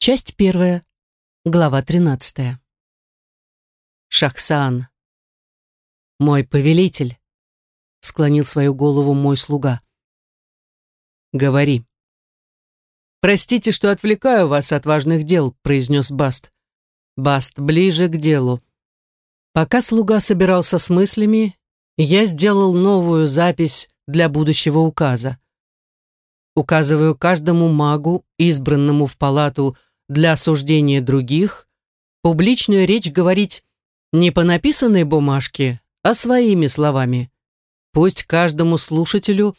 Часть первая, глава тринадцатая. Шахсан. Мой повелитель, склонил свою голову мой слуга. Говори. Простите, что отвлекаю вас от важных дел, произнес Баст. Баст, ближе к делу. Пока слуга собирался с мыслями, я сделал новую запись для будущего указа. Указываю каждому магу, избранному в палату для осуждения других, публичную речь говорить не по написанной бумажке, а своими словами. Пусть каждому слушателю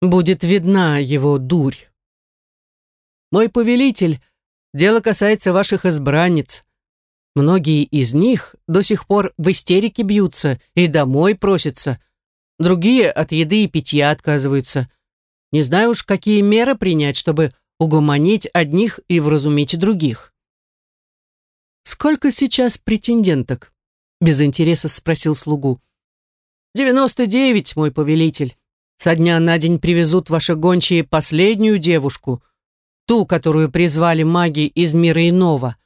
будет видна его дурь. Мой повелитель, дело касается ваших избранниц. Многие из них до сих пор в истерике бьются и домой просятся. Другие от еды и питья отказываются. Не знаю уж, какие меры принять, чтобы угомонить одних и вразумить других. «Сколько сейчас претенденток?» — без интереса спросил слугу. «Девяносто девять, мой повелитель. Со дня на день привезут ваши гончие последнюю девушку, ту, которую призвали маги из мира иного.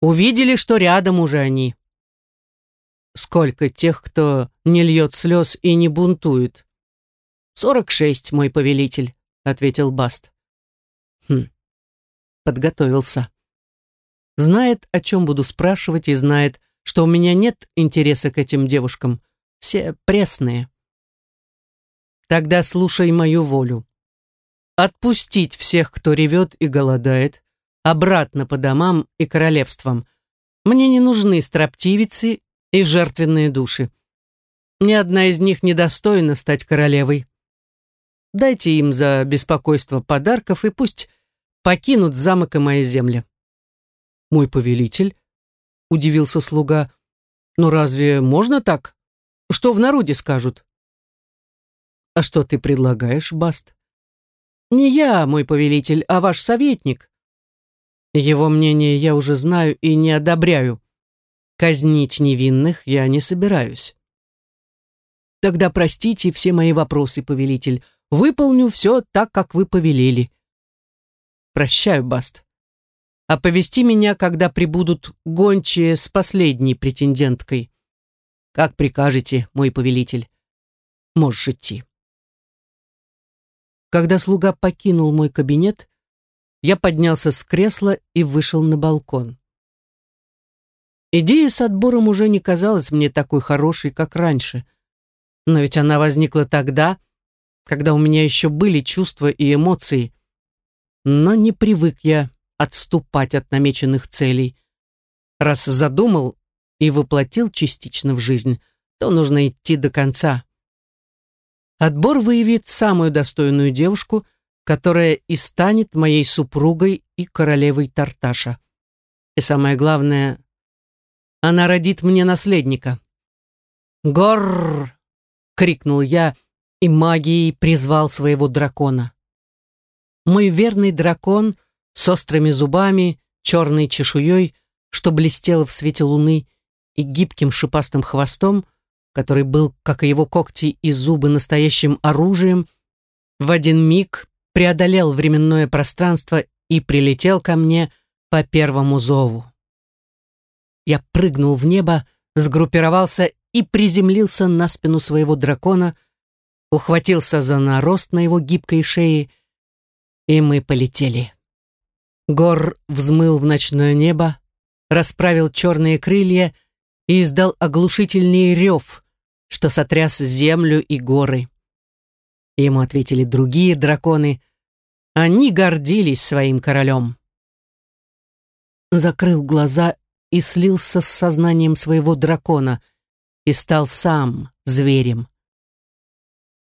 Увидели, что рядом уже они». «Сколько тех, кто не льет слез и не бунтует?» «Сорок шесть, мой повелитель», — ответил Баст. Подготовился. Знает, о чем буду спрашивать, и знает, что у меня нет интереса к этим девушкам. Все пресные. Тогда слушай мою волю. Отпустить всех, кто ревет и голодает, обратно по домам и королевствам. Мне не нужны строптивицы и жертвенные души. Ни одна из них недостойна стать королевой. Дайте им за беспокойство подарков и пусть покинут замок и мои земли. Мой повелитель, удивился слуга, но разве можно так? Что в народе скажут? А что ты предлагаешь, Баст? Не я, мой повелитель, а ваш советник. Его мнение я уже знаю и не одобряю. Казнить невинных я не собираюсь. Тогда простите все мои вопросы, повелитель. Выполню все так, как вы повелели. Прощаю, Баст. Оповести меня, когда прибудут гончие с последней претенденткой. Как прикажете, мой повелитель. Можешь идти. Когда слуга покинул мой кабинет, я поднялся с кресла и вышел на балкон. Идея с отбором уже не казалась мне такой хорошей, как раньше. Но ведь она возникла тогда, когда у меня еще были чувства и эмоции, но не привык я отступать от намеченных целей. Раз задумал и воплотил частично в жизнь, то нужно идти до конца. Отбор выявит самую достойную девушку, которая и станет моей супругой и королевой Тарташа. И самое главное, она родит мне наследника. «Горр!» — крикнул я и магией призвал своего дракона. Мой верный дракон с острыми зубами, черной чешуей, что блестело в свете луны, и гибким шипастым хвостом, который был, как и его когти и зубы, настоящим оружием, в один миг преодолел временное пространство и прилетел ко мне по первому зову. Я прыгнул в небо, сгруппировался и приземлился на спину своего дракона, ухватился за нарост на его гибкой шее и мы полетели. Гор взмыл в ночное небо, расправил черные крылья и издал оглушительный рев, что сотряс землю и горы. Ему ответили другие драконы. Они гордились своим королем. Закрыл глаза и слился с сознанием своего дракона и стал сам зверем.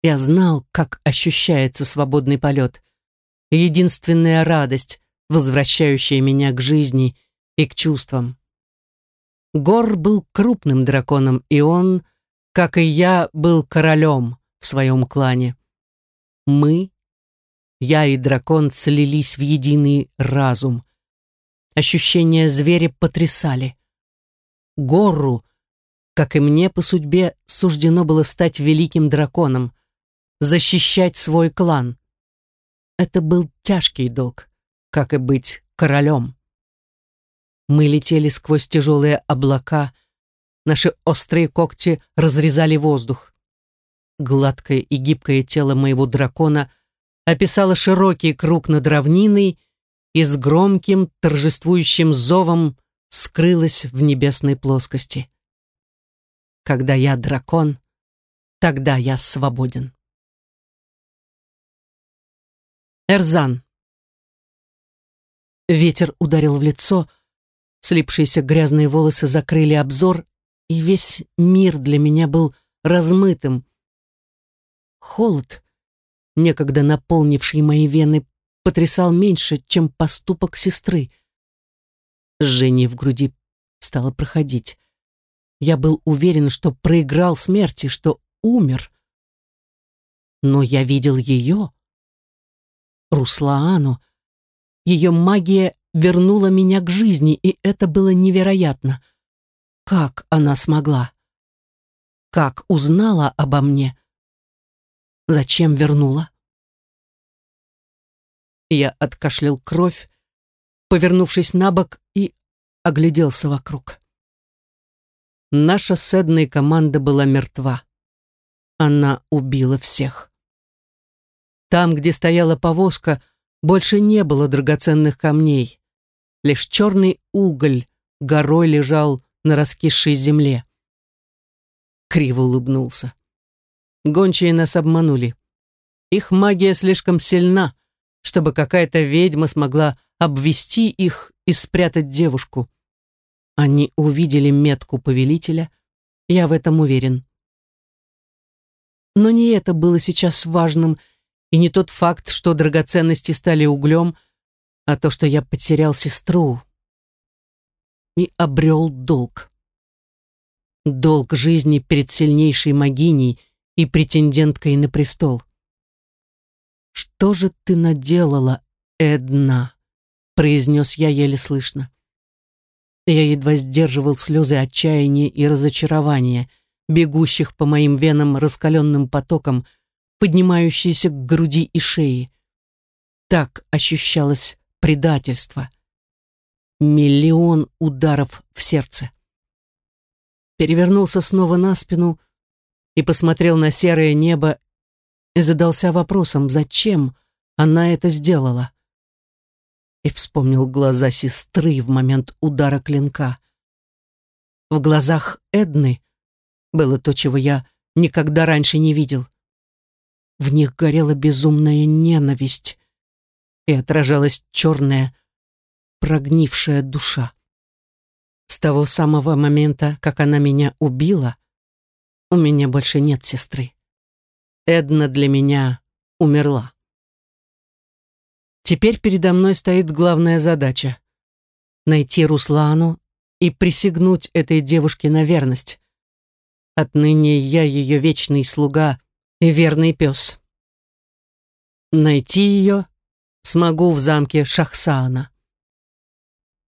Я знал, как ощущается свободный полет, единственная радость, возвращающая меня к жизни и к чувствам. Гор был крупным драконом, и он, как и я, был королем в своем клане. Мы, я и дракон, слились в единый разум. Ощущения зверя потрясали. Гору, как и мне по судьбе, суждено было стать великим драконом, защищать свой клан. Это был тяжкий долг, как и быть королем. Мы летели сквозь тяжелые облака, наши острые когти разрезали воздух. Гладкое и гибкое тело моего дракона описало широкий круг над равниной и с громким торжествующим зовом скрылось в небесной плоскости. Когда я дракон, тогда я свободен. Эрзан. Ветер ударил в лицо, слипшиеся грязные волосы закрыли обзор, и весь мир для меня был размытым. Холод, некогда наполнивший мои вены, потрясал меньше, чем поступок сестры. Жжение в груди стало проходить. Я был уверен, что проиграл смерти, что умер. Но я видел ее, Руслаану. Ее магия вернула меня к жизни, и это было невероятно. Как она смогла? Как узнала обо мне? Зачем вернула? Я откашлял кровь, повернувшись на бок и огляделся вокруг. Наша с Эдной команда была мертва. Она убила всех. Там, где стояла повозка, больше не было драгоценных камней. Лишь черный уголь горой лежал на раскисшей земле. Криво улыбнулся. Гончие нас обманули. Их магия слишком сильна, чтобы какая-то ведьма смогла обвести их и спрятать девушку. Они увидели метку повелителя, я в этом уверен. Но не это было сейчас важным, и не тот факт, что драгоценности стали углем, а то, что я потерял сестру и обрел долг. Долг жизни перед сильнейшей могиней и претенденткой на престол. «Что же ты наделала, Эдна?» — произнес я еле слышно. Я едва сдерживал слезы отчаяния и разочарования, бегущих по моим венам раскаленным потоком, поднимающиеся к груди и шее. Так ощущалось предательство. Миллион ударов в сердце. Перевернулся снова на спину и посмотрел на серое небо и задался вопросом, зачем она это сделала и вспомнил глаза сестры в момент удара клинка. В глазах Эдны было то, чего я никогда раньше не видел. В них горела безумная ненависть и отражалась черная, прогнившая душа. С того самого момента, как она меня убила, у меня больше нет сестры. Эдна для меня умерла. Теперь передо мной стоит главная задача — найти Руслану и присягнуть этой девушке на верность. Отныне я ее вечный слуга и верный пес. Найти ее смогу в замке Шахсана.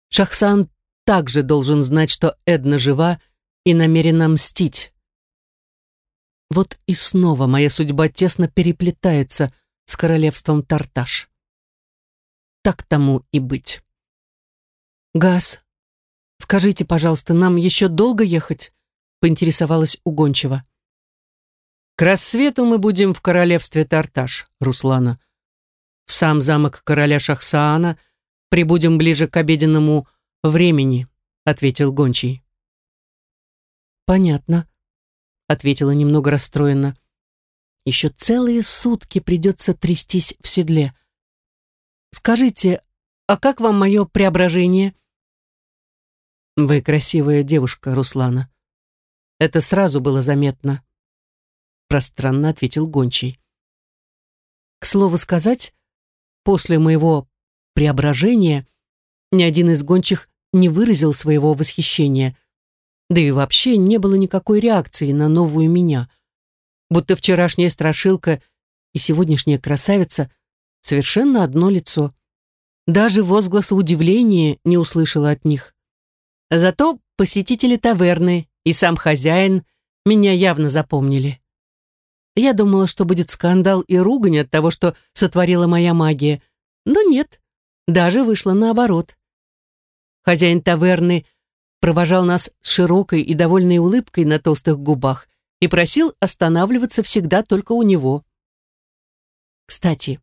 Шахсан также должен знать, что Эдна жива и намерена мстить. Вот и снова моя судьба тесно переплетается с королевством Тарташ так тому и быть. «Газ, скажите, пожалуйста, нам еще долго ехать?» — поинтересовалась угончиво. «К рассвету мы будем в королевстве Тарташ, Руслана. В сам замок короля Шахсаана прибудем ближе к обеденному времени», — ответил гончий. «Понятно», — ответила немного расстроенно. «Еще целые сутки придется трястись в седле. Скажите, а как вам мое преображение? Вы красивая девушка, Руслана. Это сразу было заметно. Пространно ответил Гончий. К слову сказать, после моего преображения ни один из гончих не выразил своего восхищения, да и вообще не было никакой реакции на новую меня, будто вчерашняя страшилка и сегодняшняя красавица Совершенно одно лицо. Даже возгласа удивления не услышала от них. Зато посетители таверны и сам хозяин меня явно запомнили. Я думала, что будет скандал и ругань от того, что сотворила моя магия. Но нет, даже вышло наоборот. Хозяин таверны провожал нас с широкой и довольной улыбкой на толстых губах и просил останавливаться всегда только у него. Кстати,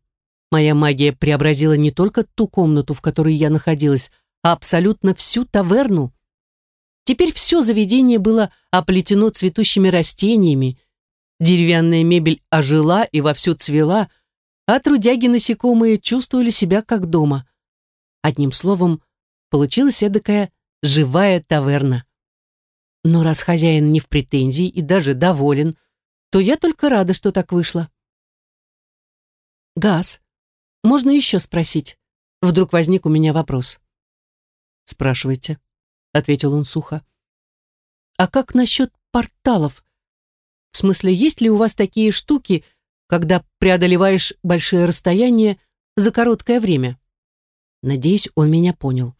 моя магия преобразила не только ту комнату, в которой я находилась, а абсолютно всю таверну. Теперь все заведение было оплетено цветущими растениями, деревянная мебель ожила и вовсю цвела, а трудяги-насекомые чувствовали себя как дома. Одним словом, получилась эдакая живая таверна. Но раз хозяин не в претензии и даже доволен, то я только рада, что так вышло. «Газ, можно еще спросить?» Вдруг возник у меня вопрос. «Спрашивайте», — ответил он сухо. «А как насчет порталов? В смысле, есть ли у вас такие штуки, когда преодолеваешь большие расстояния за короткое время?» Надеюсь, он меня понял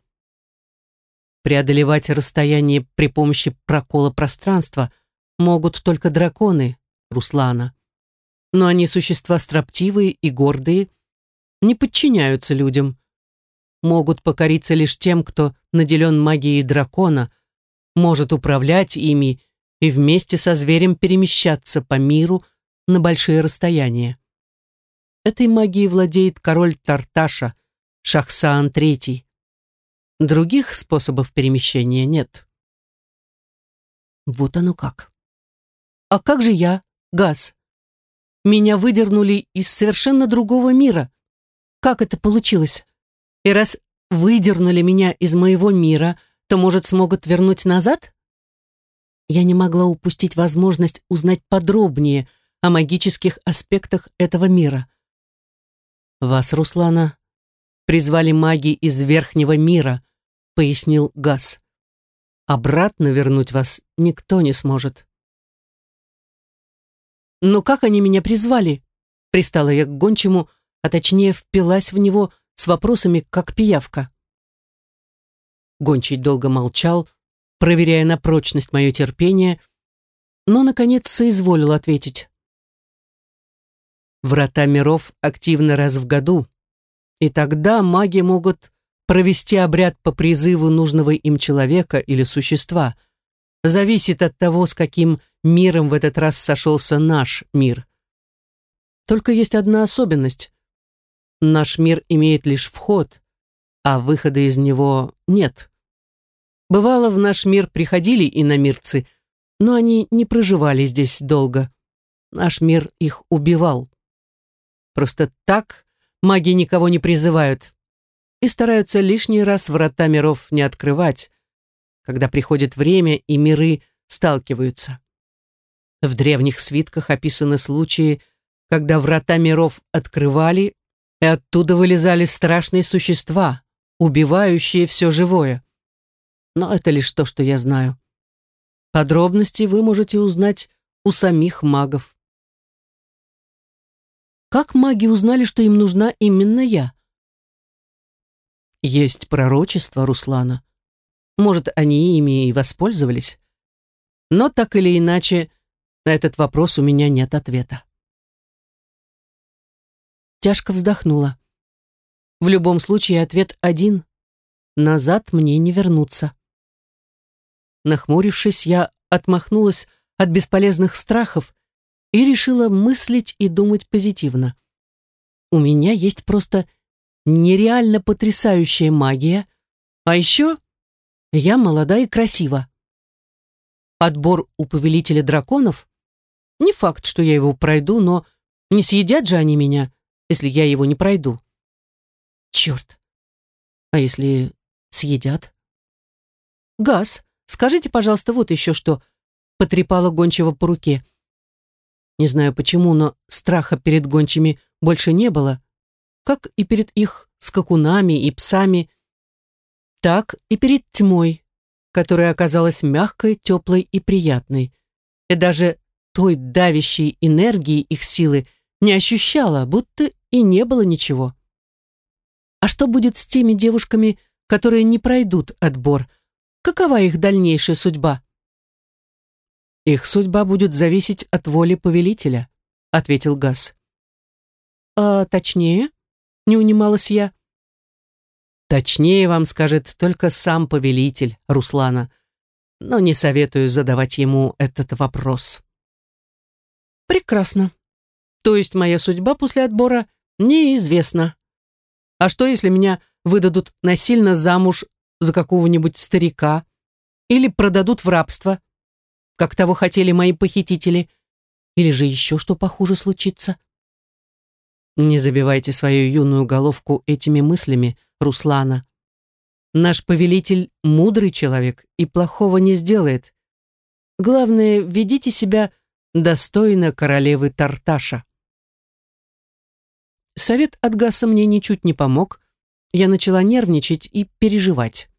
преодолевать расстояние при помощи прокола пространства могут только драконы Руслана. Но они существа строптивые и гордые, не подчиняются людям. Могут покориться лишь тем, кто наделен магией дракона, может управлять ими и вместе со зверем перемещаться по миру на большие расстояния. Этой магией владеет король Тарташа, Шахсаан III. Других способов перемещения нет. Вот оно как. А как же я, Газ? Меня выдернули из совершенно другого мира. Как это получилось? И раз выдернули меня из моего мира, то, может, смогут вернуть назад? Я не могла упустить возможность узнать подробнее о магических аспектах этого мира. Вас, Руслана, призвали маги из верхнего мира, пояснил Газ. Обратно вернуть вас никто не сможет. «Но как они меня призвали?» Пристала я к гончему, а точнее впилась в него с вопросами, как пиявка. Гончий долго молчал, проверяя на прочность мое терпение, но, наконец, соизволил ответить. Врата миров активны раз в году, и тогда маги могут провести обряд по призыву нужного им человека или существа. Зависит от того, с каким миром в этот раз сошелся наш мир. Только есть одна особенность. Наш мир имеет лишь вход, а выхода из него нет. Бывало, в наш мир приходили иномирцы, но они не проживали здесь долго. Наш мир их убивал. Просто так маги никого не призывают, и стараются лишний раз врата миров не открывать, когда приходит время и миры сталкиваются. В древних свитках описаны случаи, когда врата миров открывали, и оттуда вылезали страшные существа, убивающие все живое. Но это лишь то, что я знаю. Подробности вы можете узнать у самих магов. Как маги узнали, что им нужна именно я? Есть пророчество Руслана. Может, они ими и воспользовались. Но так или иначе, на этот вопрос у меня нет ответа. Тяжко вздохнула. В любом случае ответ один. Назад мне не вернуться. Нахмурившись, я отмахнулась от бесполезных страхов и решила мыслить и думать позитивно. У меня есть просто нереально потрясающая магия, а еще я молода и красива. Отбор у повелителя драконов? Не факт, что я его пройду, но не съедят же они меня, если я его не пройду. Черт. А если съедят? Газ, скажите, пожалуйста, вот еще что. Потрепала гончего по руке. Не знаю почему, но страха перед гончими больше не было как и перед их скакунами и псами, так и перед тьмой, которая оказалась мягкой, теплой и приятной. И даже той давящей энергии их силы не ощущала, будто и не было ничего. А что будет с теми девушками, которые не пройдут отбор? Какова их дальнейшая судьба? Их судьба будет зависеть от воли повелителя, ответил Газ. А точнее? не унималась я. Точнее вам скажет только сам повелитель Руслана, но не советую задавать ему этот вопрос. Прекрасно. То есть моя судьба после отбора неизвестна. А что, если меня выдадут насильно замуж за какого-нибудь старика или продадут в рабство, как того хотели мои похитители, или же еще что похуже случится? Не забивайте свою юную головку этими мыслями, Руслана. Наш повелитель мудрый человек и плохого не сделает. Главное, ведите себя достойно королевы Тарташа. Совет от Гаса мне ничуть не помог. Я начала нервничать и переживать.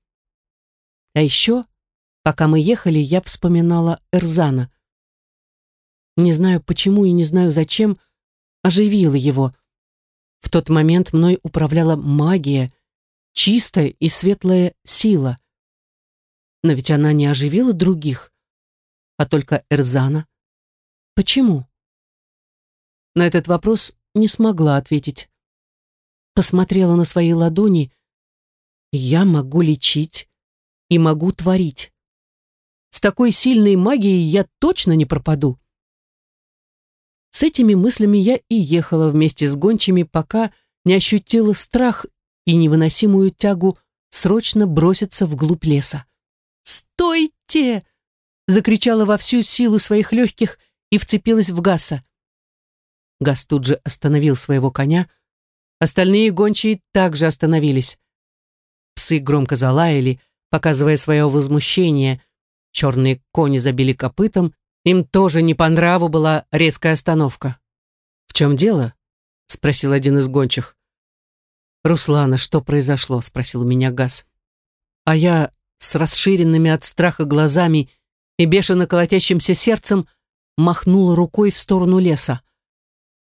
А еще, пока мы ехали, я вспоминала Эрзана. Не знаю почему и не знаю зачем, оживила его. В тот момент мной управляла магия, чистая и светлая сила. Но ведь она не оживила других, а только Эрзана. Почему? На этот вопрос не смогла ответить. Посмотрела на свои ладони. Я могу лечить и могу творить. С такой сильной магией я точно не пропаду. С этими мыслями я и ехала вместе с гончими, пока не ощутила страх и невыносимую тягу срочно броситься вглубь леса. «Стойте!» — закричала во всю силу своих легких и вцепилась в Гаса. Гас тут же остановил своего коня. Остальные гончие также остановились. Псы громко залаяли, показывая свое возмущение. Черные кони забили копытом им тоже не по нраву была резкая остановка. «В чем дело?» — спросил один из гончих. «Руслана, что произошло?» — спросил меня Газ. А я с расширенными от страха глазами и бешено колотящимся сердцем махнула рукой в сторону леса.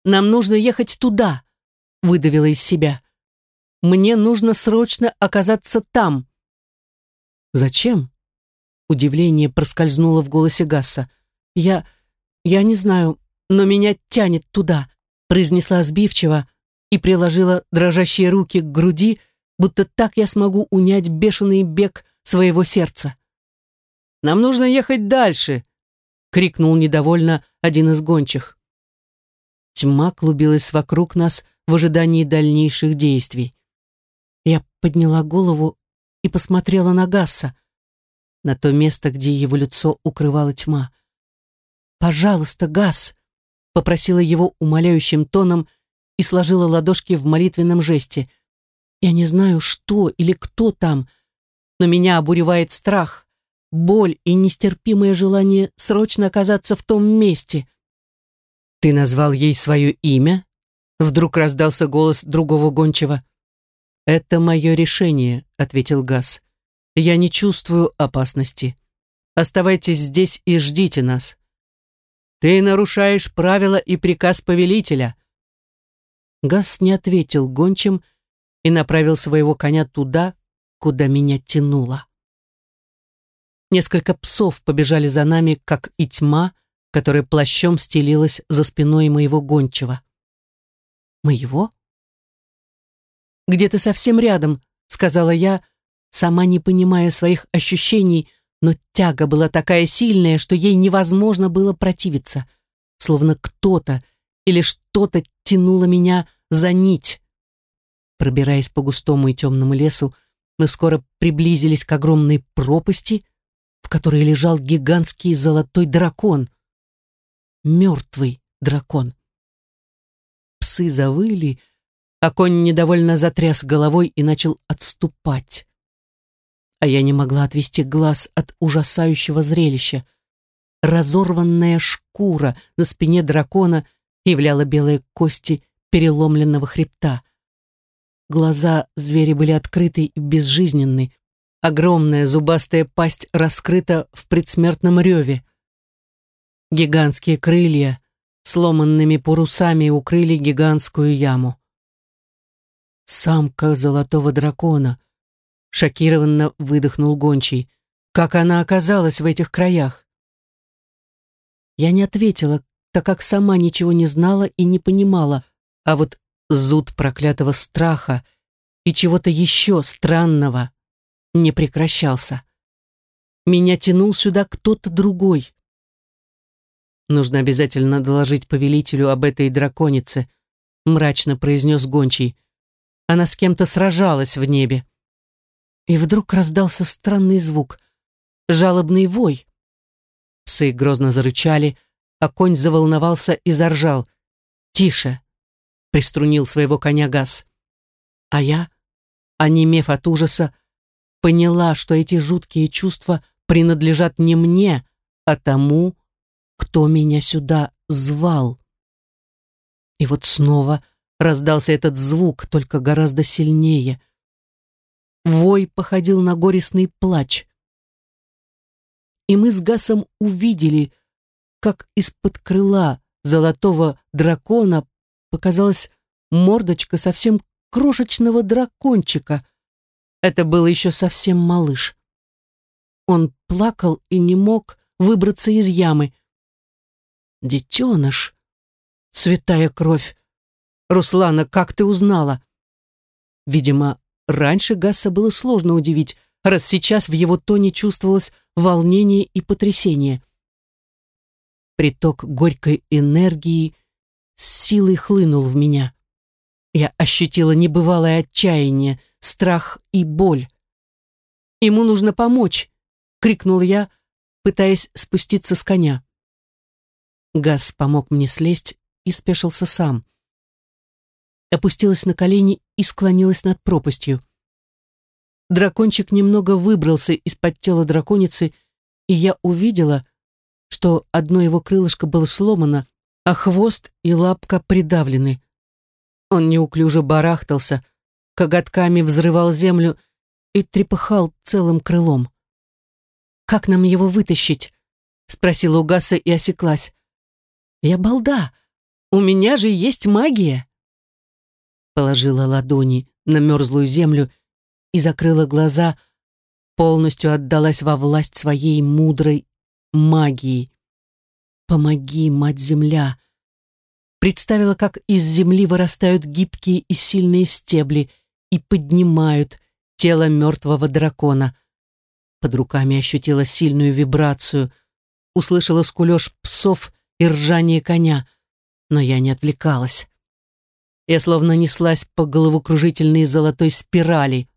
«Нам нужно ехать туда», — выдавила из себя. «Мне нужно срочно оказаться там». «Зачем?» Удивление проскользнуло в голосе Гасса. «Я... я не знаю, но меня тянет туда», произнесла сбивчиво и приложила дрожащие руки к груди, будто так я смогу унять бешеный бег своего сердца. «Нам нужно ехать дальше!» — крикнул недовольно один из гончих. Тьма клубилась вокруг нас в ожидании дальнейших действий. Я подняла голову и посмотрела на Гасса, на то место, где его лицо укрывала тьма. «Пожалуйста, Газ!» — попросила его умоляющим тоном и сложила ладошки в молитвенном жесте. «Я не знаю, что или кто там, но меня обуревает страх, боль и нестерпимое желание срочно оказаться в том месте». «Ты назвал ей свое имя?» Вдруг раздался голос другого гончего. «Это мое решение», — ответил Газ. «Я не чувствую опасности. Оставайтесь здесь и ждите нас. Ты нарушаешь правила и приказ повелителя. Гас не ответил гончим и направил своего коня туда, куда меня тянуло. Несколько псов побежали за нами, как и тьма, которая плащом стелилась за спиной моего гончего. Моего? «Где-то совсем рядом», — сказала я, сама не понимая своих ощущений, но тяга была такая сильная, что ей невозможно было противиться, словно кто-то или что-то тянуло меня за нить. Пробираясь по густому и темному лесу, мы скоро приблизились к огромной пропасти, в которой лежал гигантский золотой дракон. Мертвый дракон. Псы завыли, а конь недовольно затряс головой и начал отступать а я не могла отвести глаз от ужасающего зрелища. Разорванная шкура на спине дракона являла белые кости переломленного хребта. Глаза зверя были открыты и безжизненны. Огромная зубастая пасть раскрыта в предсмертном реве. Гигантские крылья сломанными парусами укрыли гигантскую яму. Самка золотого дракона, Шокированно выдохнул гончий. Как она оказалась в этих краях? Я не ответила, так как сама ничего не знала и не понимала, а вот зуд проклятого страха и чего-то еще странного не прекращался. Меня тянул сюда кто-то другой. Нужно обязательно доложить повелителю об этой драконице, мрачно произнес гончий. Она с кем-то сражалась в небе. И вдруг раздался странный звук. Жалобный вой. Псы грозно зарычали, а конь заволновался и заржал. «Тише!» — приструнил своего коня газ. А я, онемев от ужаса, поняла, что эти жуткие чувства принадлежат не мне, а тому, кто меня сюда звал. И вот снова раздался этот звук, только гораздо сильнее. Вой походил на горестный плач. И мы с Гасом увидели, как из-под крыла золотого дракона показалась мордочка совсем крошечного дракончика. Это был еще совсем малыш. Он плакал и не мог выбраться из ямы. «Детеныш! Святая кровь! Руслана, как ты узнала?» Видимо, раньше Гасса было сложно удивить, раз сейчас в его тоне чувствовалось волнение и потрясение. Приток горькой энергии с силой хлынул в меня. Я ощутила небывалое отчаяние, страх и боль. «Ему нужно помочь!» — крикнул я, пытаясь спуститься с коня. Газ помог мне слезть и спешился сам. Опустилась на колени и склонилась над пропастью. Дракончик немного выбрался из-под тела драконицы, и я увидела, что одно его крылышко было сломано, а хвост и лапка придавлены. Он неуклюже барахтался, коготками взрывал землю и трепыхал целым крылом. «Как нам его вытащить?» — спросила у Гаса и осеклась. «Я балда! У меня же есть магия!» Положила ладони на мерзлую землю и закрыла глаза, полностью отдалась во власть своей мудрой магии. «Помоги, мать-земля!» Представила, как из земли вырастают гибкие и сильные стебли и поднимают тело мертвого дракона — под руками ощутила сильную вибрацию, услышала скулеж псов и ржание коня, но я не отвлекалась. Я словно неслась по головокружительной золотой спирали.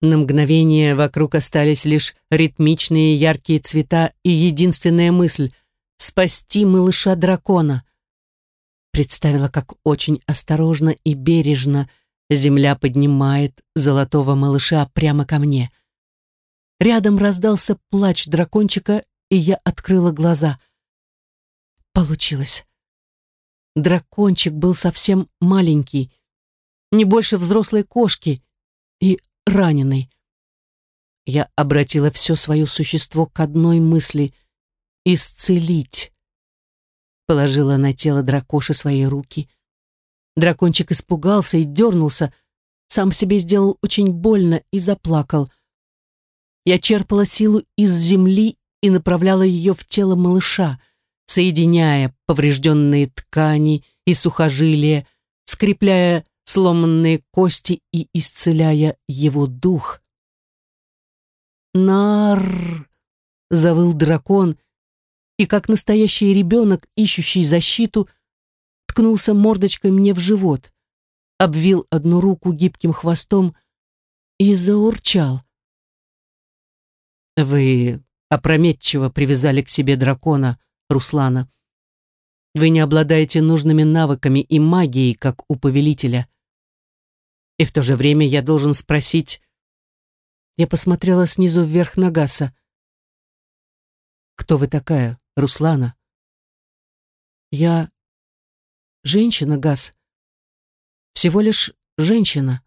На мгновение вокруг остались лишь ритмичные яркие цвета и единственная мысль — спасти малыша-дракона. Представила, как очень осторожно и бережно земля поднимает золотого малыша прямо ко мне — Рядом раздался плач дракончика, и я открыла глаза. Получилось. Дракончик был совсем маленький, не больше взрослой кошки и раненый. Я обратила все свое существо к одной мысли — исцелить. Положила на тело дракоши свои руки. Дракончик испугался и дернулся, сам себе сделал очень больно и заплакал — я черпала силу из земли и направляла ее в тело малыша, соединяя поврежденные ткани и сухожилия, скрепляя сломанные кости и исцеляя его дух. «Нар!» — завыл дракон, и, как настоящий ребенок, ищущий защиту, ткнулся мордочкой мне в живот, обвил одну руку гибким хвостом и заурчал. Вы опрометчиво привязали к себе дракона, Руслана. Вы не обладаете нужными навыками и магией, как у повелителя. И в то же время я должен спросить... Я посмотрела снизу вверх на Гаса. «Кто вы такая, Руслана?» «Я... женщина, Гас. Всего лишь женщина».